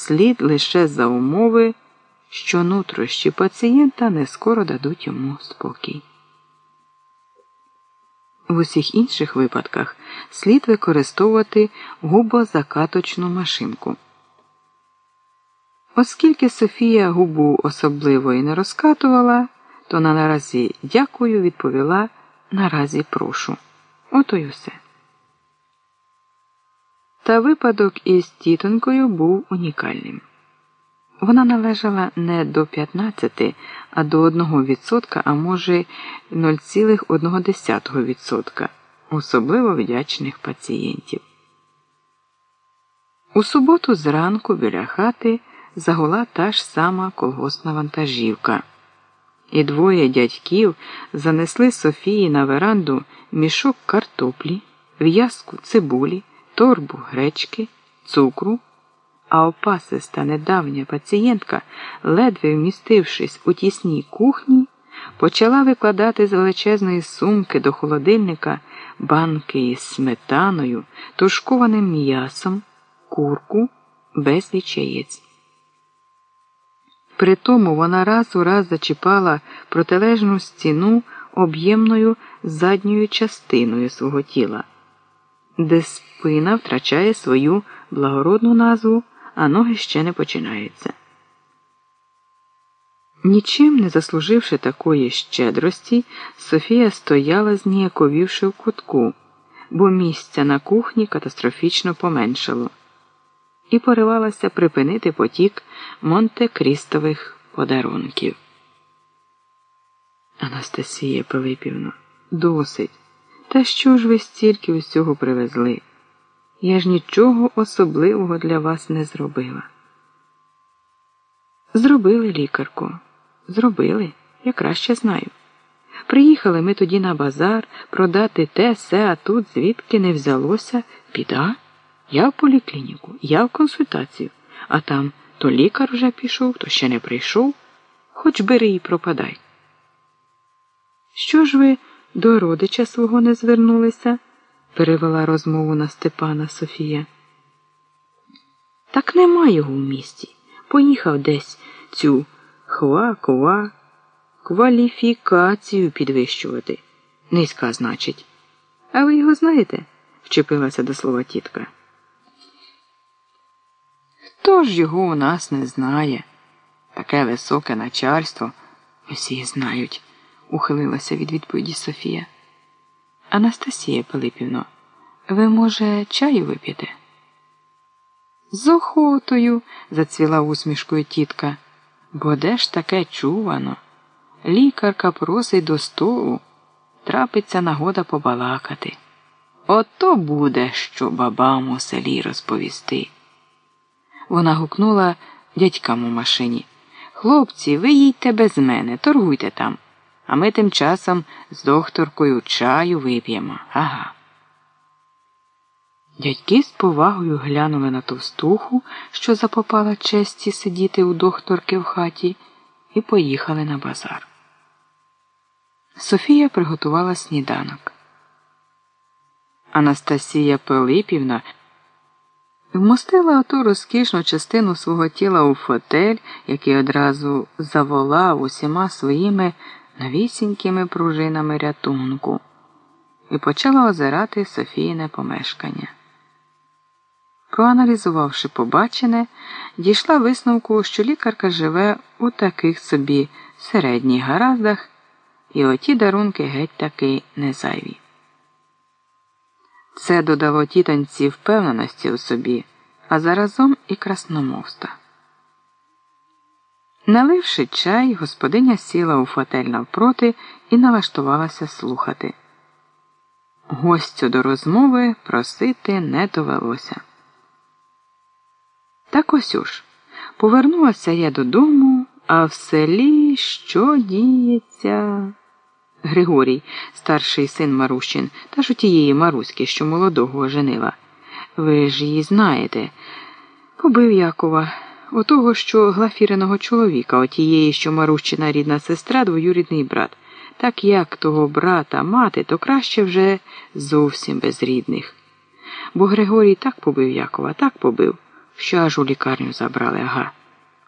слід лише за умови, що нутрощі пацієнта не скоро дадуть йому спокій. В усіх інших випадках слід використовувати губозакаточну машинку. Оскільки Софія губу особливо і не розкатувала, то на наразі дякую відповіла наразі прошу. Ото й усе. Та випадок із тітонькою був унікальним. Вона належала не до 15, а до 1%, а може 0,1% особливо вдячних пацієнтів. У суботу зранку біля хати загула та ж сама колгосна вантажівка, і двоє дядьків занесли Софії на веранду мішок картоплі, в'язку цибулі, торбу гречки, цукру а опасиста недавня пацієнтка, ледве вмістившись у тісній кухні, почала викладати з величезної сумки до холодильника банки із сметаною, тушкованим м'ясом, курку, безліч яєць. При тому вона раз у раз зачіпала протилежну стіну об'ємною задньою частиною свого тіла, де спина втрачає свою благородну назву а ноги ще не починаються. Нічим не заслуживши такої щедрості, Софія стояла, зніяковівши в кутку, бо місця на кухні катастрофічно поменшало, і поривалася припинити потік Монте Крістових подарунків. Анастасія Пилипівна, досить. Та що ж ви стільки усього привезли? Я ж нічого особливого для вас не зробила. Зробили, лікарко, зробили, я краще знаю. Приїхали ми тоді на базар продати те, се, а тут звідки не взялося, біда. Я в поліклініку, я в консультацію, а там то лікар вже пішов, то ще не прийшов, хоч бери і пропадай. Що ж ви до родича свого не звернулися? перевела розмову на Степана Софія. Так нема його в місті. Поїхав десь цю хва-ква кваліфікацію підвищувати. Низька, значить. А ви його знаєте? вчепилася до слова тітка. Хто ж його у нас не знає? Таке високе начальство усі знають, ухилилася від відповіді Софія. Анастасія Пилипівно, ви, може, чаю вип'єте? З охотою, зацвіла усмішкою тітка. Бо де ж таке чувано? Лікарка просить до столу, трапиться нагода побалакати. Ото буде, що бабам у селі розповісти. Вона гукнула дядькам у машині. Хлопці, ви їдьте без мене, торгуйте там а ми тим часом з докторкою чаю вип'ємо. Ага. Дядьки з повагою глянули на товстуху, що запопала честі сидіти у докторки в хаті, і поїхали на базар. Софія приготувала сніданок. Анастасія Пилипівна вмостила оту розкішну частину свого тіла у фотель, який одразу заволав усіма своїми новісінькими пружинами рятунку і почала озирати Софіїне помешкання. Проаналізувавши побачене, дійшла висновку, що лікарка живе у таких собі середніх гараздах, і оті дарунки геть таки не зайві. Це додало тітанці впевненості у собі, а заразом і красномовства. Наливши чай, господиня сіла у фотель навпроти і налаштувалася слухати. Гостю до розмови просити не довелося. Так ось уж повернулася я додому, а в селі що діється? Григорій, старший син Марущин, та ж у тієї Маруськи, що молодого оженила. Ви ж її знаєте, побив Якова отого, що глафіреного чоловіка, отієї, що Марущина рідна сестра, двоюрідний брат. Так як того брата мати, то краще вже зовсім без рідних. Бо Григорій так побив Якова, так побив, що аж у лікарню забрали, ага.